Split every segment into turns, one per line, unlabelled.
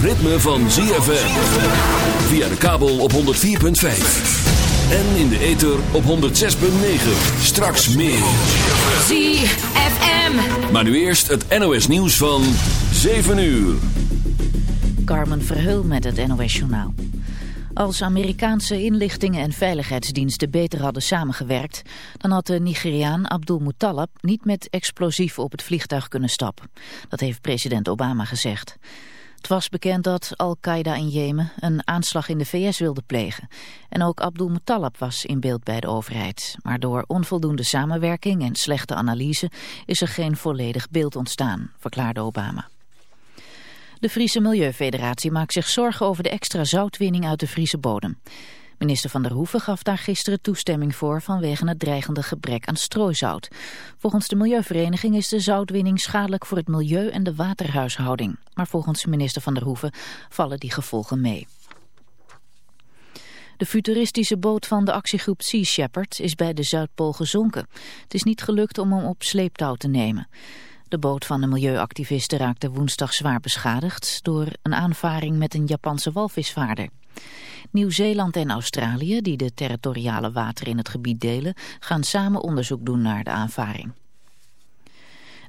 Het ritme van ZFM. Via de kabel op 104.5. En in de ether op 106.9. Straks meer.
ZFM.
Maar nu eerst het NOS nieuws van 7 uur.
Carmen Verheul met het NOS Journaal. Als Amerikaanse inlichtingen en veiligheidsdiensten beter hadden samengewerkt... dan had de Nigeriaan Abdul Muttalab niet met explosieven op het vliegtuig kunnen stappen. Dat heeft president Obama gezegd. Het was bekend dat Al-Qaeda in Jemen een aanslag in de VS wilde plegen. En ook Abdul Muttalab was in beeld bij de overheid. Maar door onvoldoende samenwerking en slechte analyse is er geen volledig beeld ontstaan, verklaarde Obama. De Friese Milieufederatie maakt zich zorgen over de extra zoutwinning uit de Friese bodem. Minister Van der Hoeven gaf daar gisteren toestemming voor vanwege het dreigende gebrek aan strooizout. Volgens de Milieuvereniging is de zoutwinning schadelijk voor het milieu en de waterhuishouding. Maar volgens minister Van der Hoeven vallen die gevolgen mee. De futuristische boot van de actiegroep Sea Shepherd is bij de Zuidpool gezonken. Het is niet gelukt om hem op sleeptouw te nemen. De boot van de milieuactivisten raakte woensdag zwaar beschadigd door een aanvaring met een Japanse walvisvaarder. Nieuw-Zeeland en Australië, die de territoriale wateren in het gebied delen, gaan samen onderzoek doen naar de aanvaring.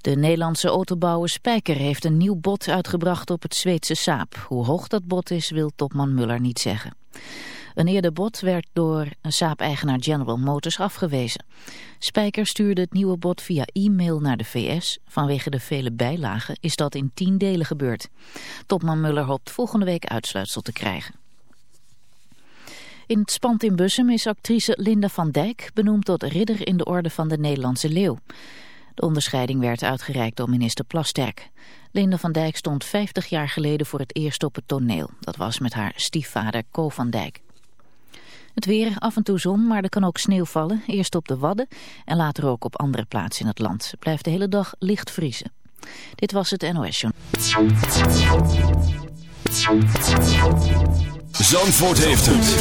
De Nederlandse autobouwer Spijker heeft een nieuw bod uitgebracht op het Zweedse Saab. Hoe hoog dat bod is, wil topman Muller niet zeggen. Een eerder bod werd door een Saab-eigenaar General Motors afgewezen. Spijker stuurde het nieuwe bod via e-mail naar de VS. Vanwege de vele bijlagen is dat in tien delen gebeurd. Topman Muller hoopt volgende week uitsluitsel te krijgen. In het spand in Bussum is actrice Linda van Dijk benoemd tot ridder in de orde van de Nederlandse leeuw. De onderscheiding werd uitgereikt door minister Plasterk. Linda van Dijk stond 50 jaar geleden voor het eerst op het toneel. Dat was met haar stiefvader Co van Dijk. Het weer, af en toe zon, maar er kan ook sneeuw vallen. Eerst op de Wadden en later ook op andere plaatsen in het land. Het blijft de hele dag licht vriezen. Dit was het NOS Journal.
Zandvoort heeft het.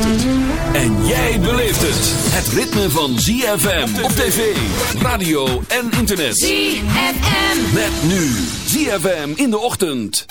En jij beleeft het. Het ritme van ZFM op tv, radio en internet.
ZFM.
Met nu ZFM in de ochtend.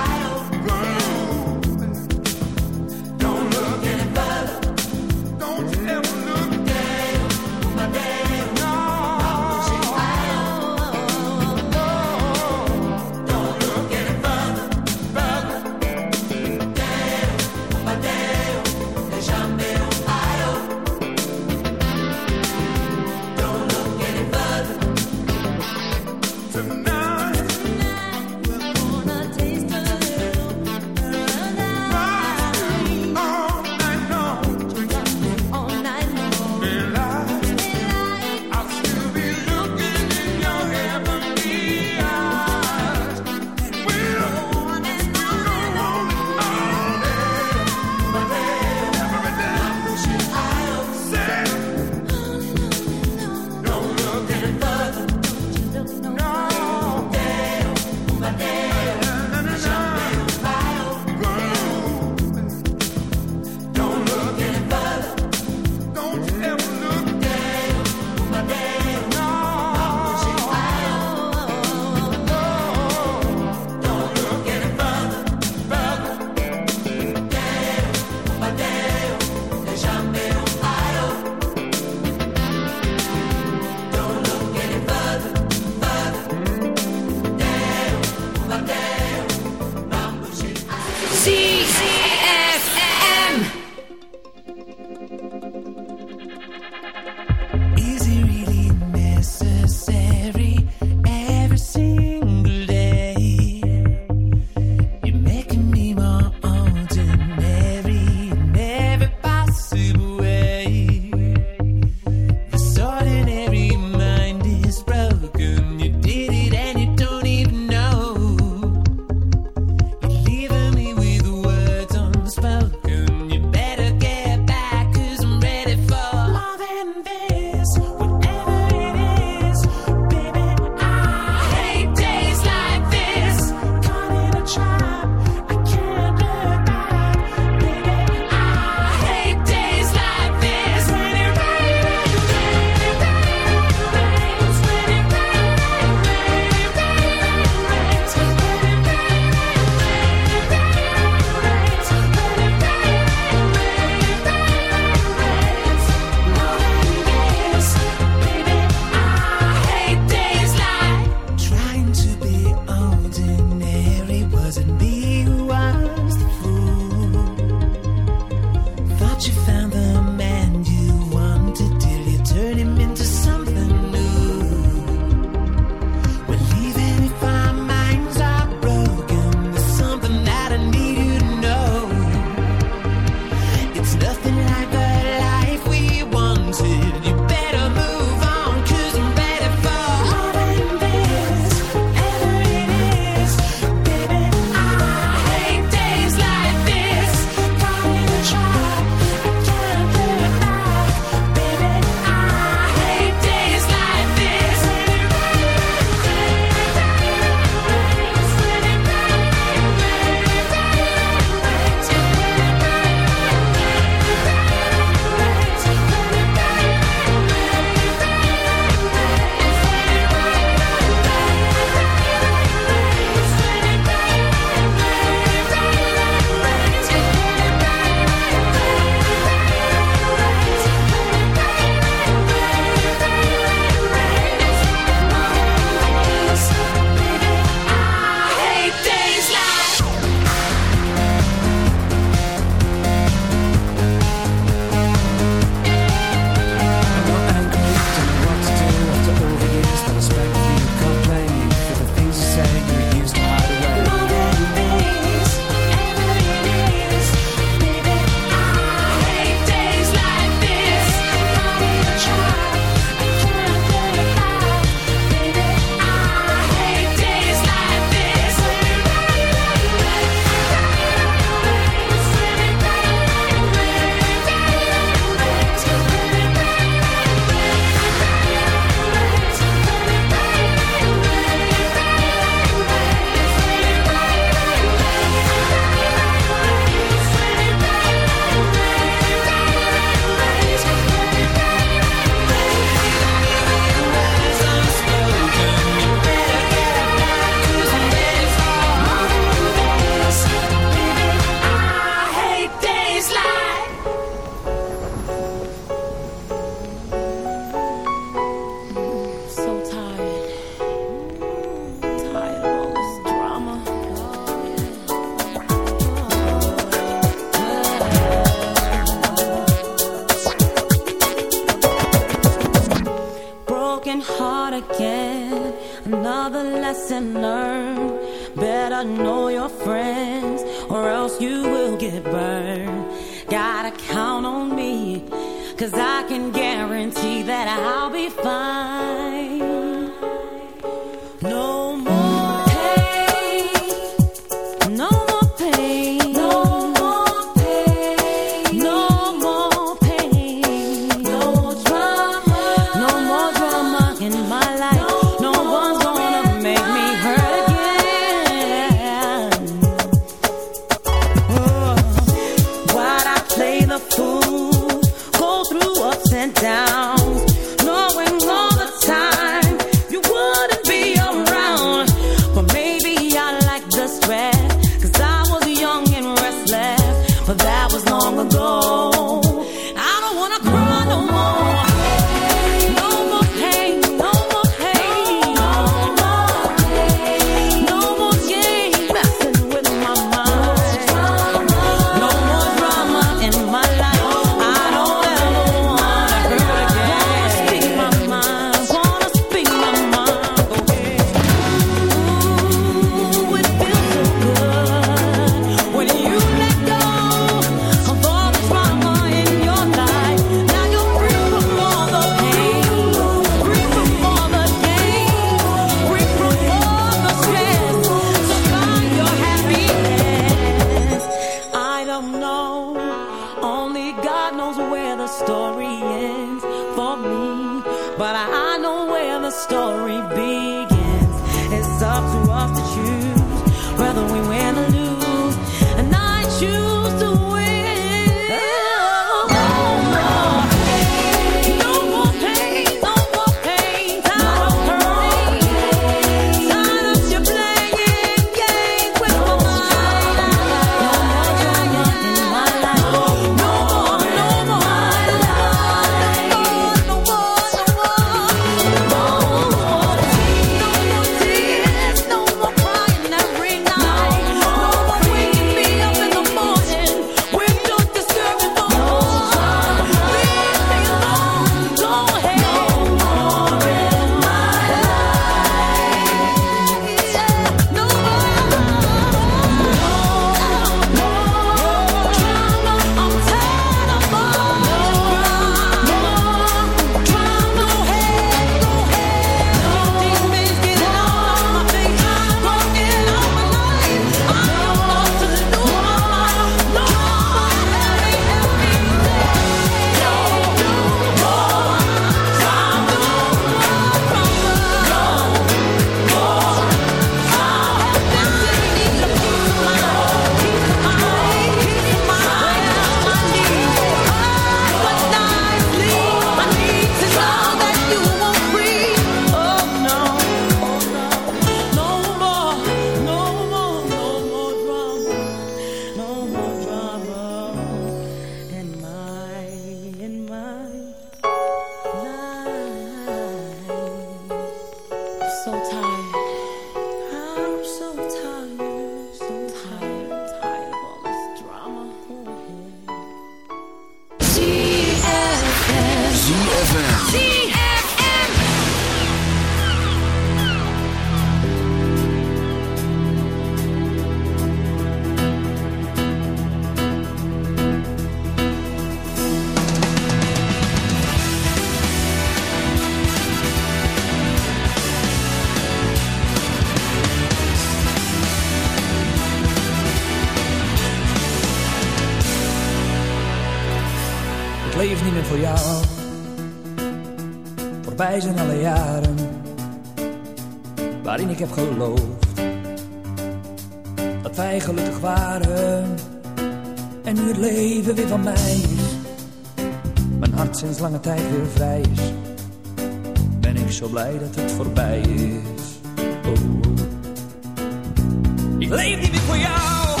Leef niet meer voor jou.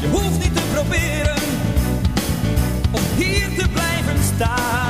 Je hoeft niet te proberen om hier te blijven staan.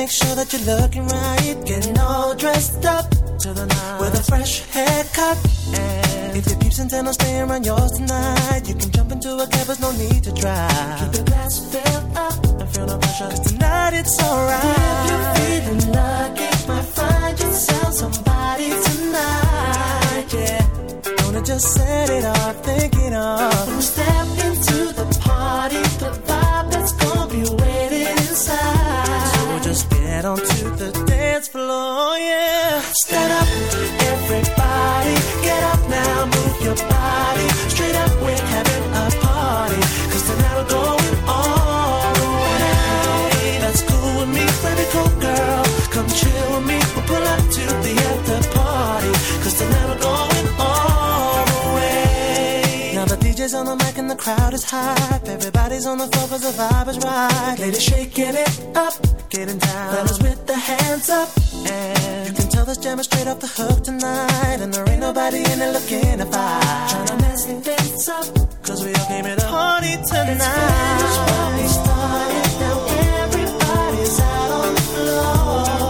Make sure that you're looking right. Getting all dressed up to the night with a fresh haircut. And if your peeps intend on staying around yours tonight, you can jump into a cab, there's no need to drive. Keep your glass filled up and feel no pressure. 'cause tonight it's alright. If you're feeling lucky, might find yourself somebody tonight. Yeah, gonna just set it off, thinking of. When we step into the party, the just get onto the dance floor, yeah. Stand up, everybody, get up now, move your body. Crowd is hype. Everybody's on the floor cause the vibe is right. Ladies shaking it up, getting down. Fellas with the hands up. And you can tell this jam is straight off the hook tonight. And there ain't nobody in it looking to fight. Tryna mess things up, cause we all came here to party tonight. It's we started, now everybody's out on the floor.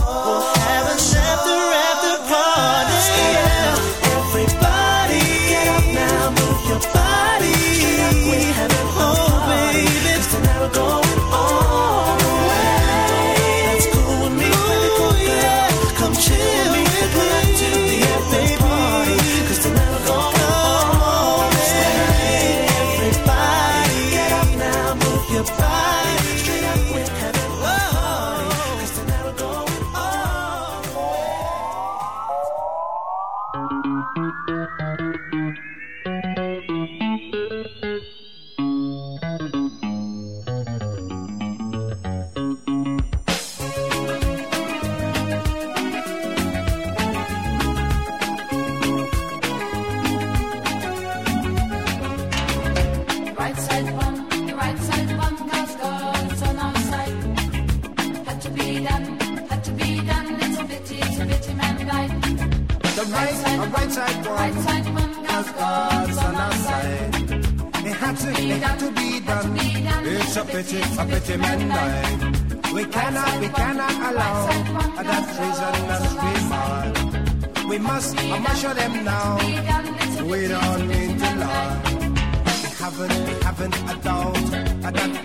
I doubt,
I.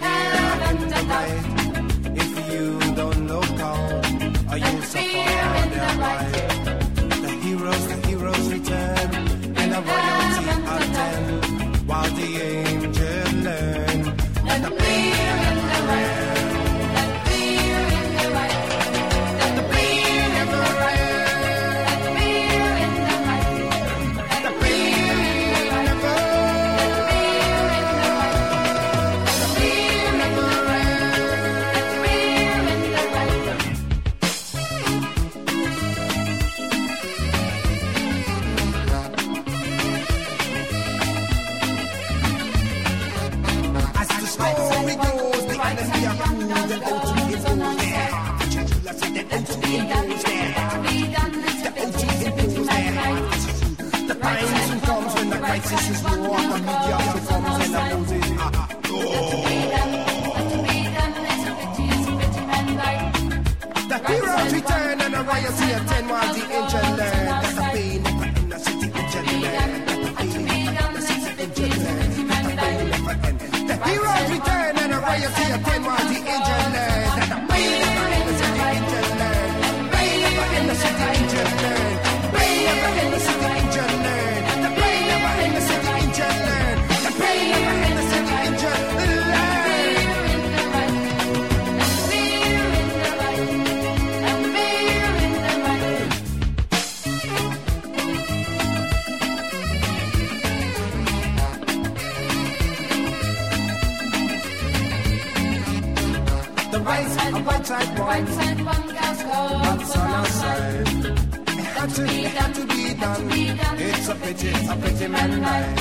pretty, a
pretty man life.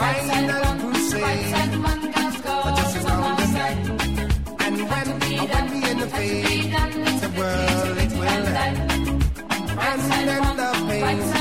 Riding a
crusade,
I
just around the
side.
And when, and when we in the fade, the world it will end. And then the pain.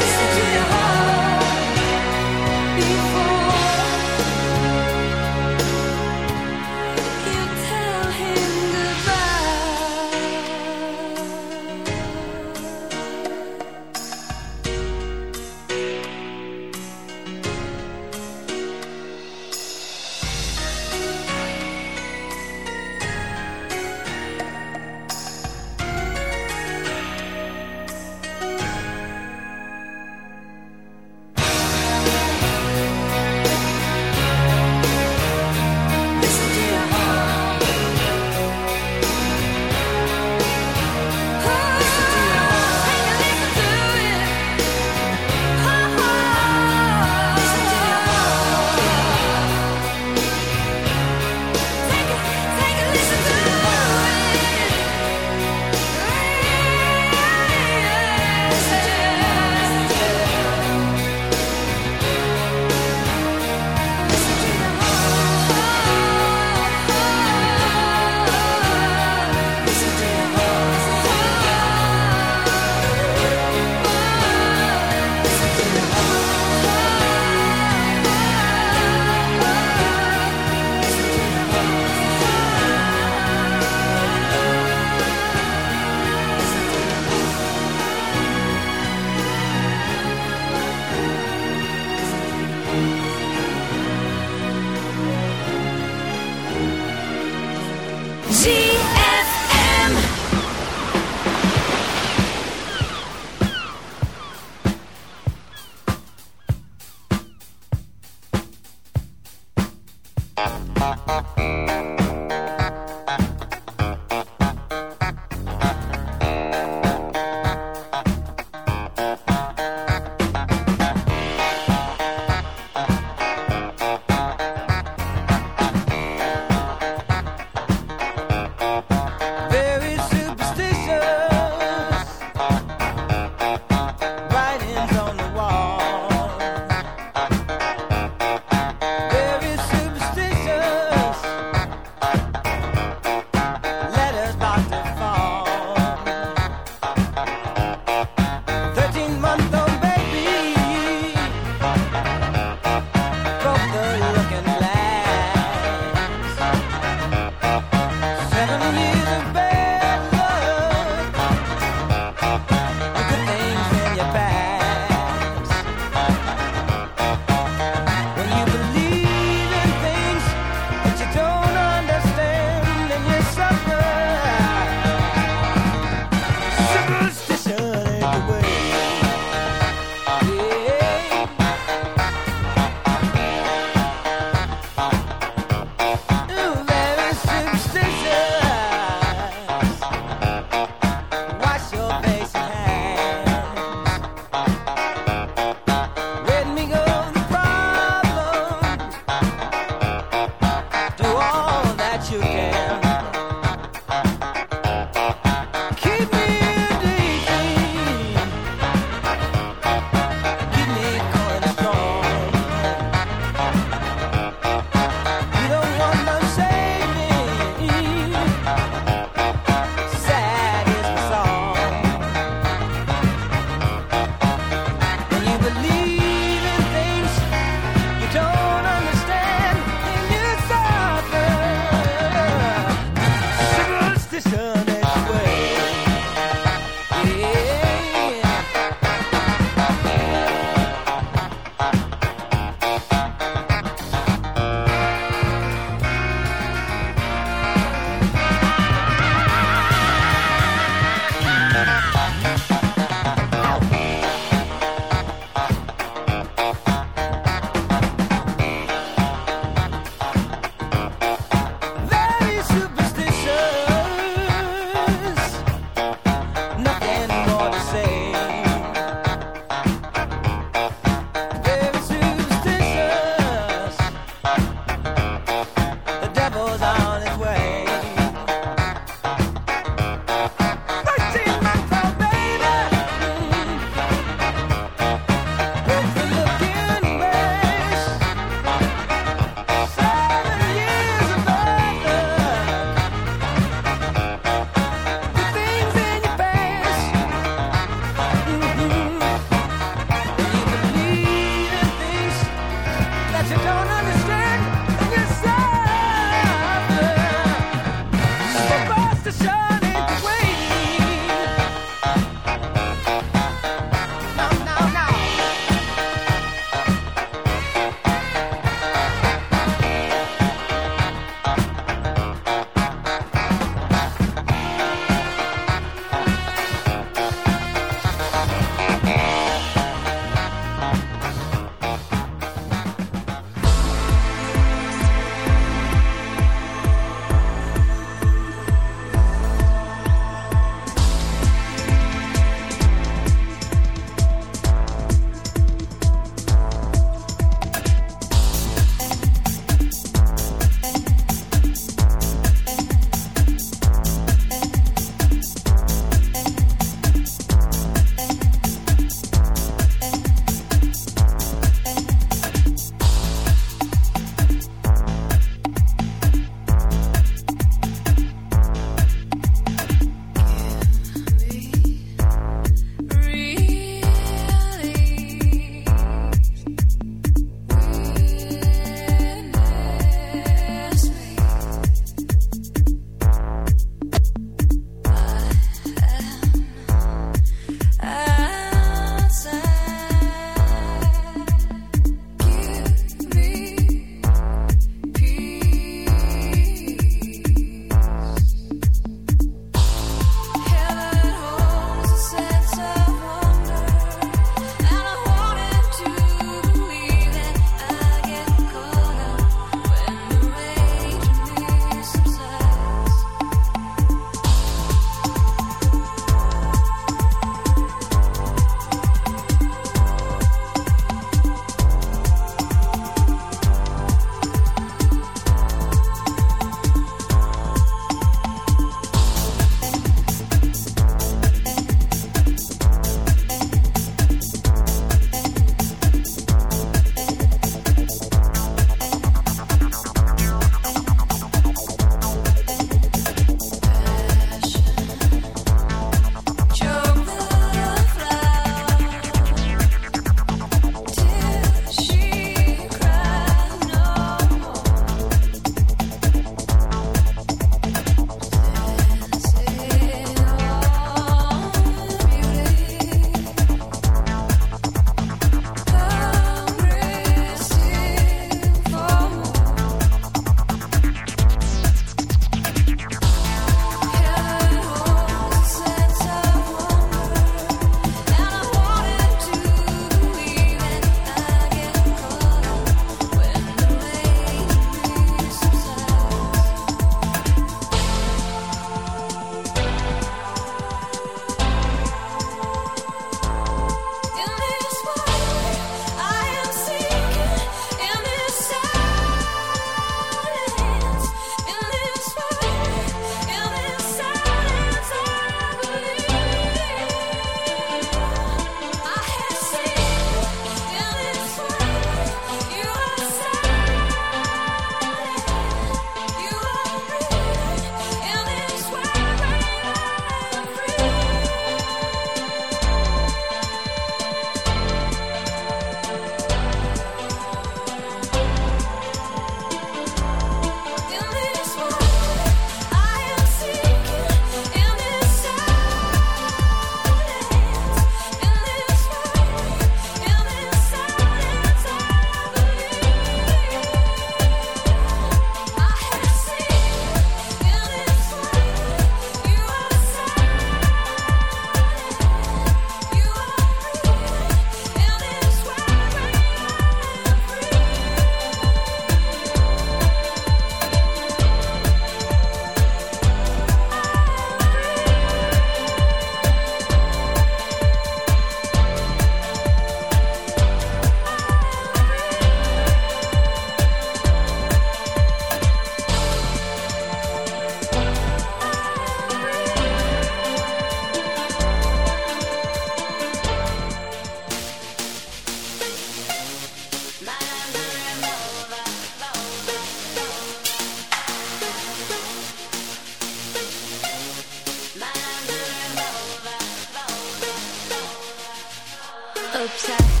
upside.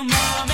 tomorrow.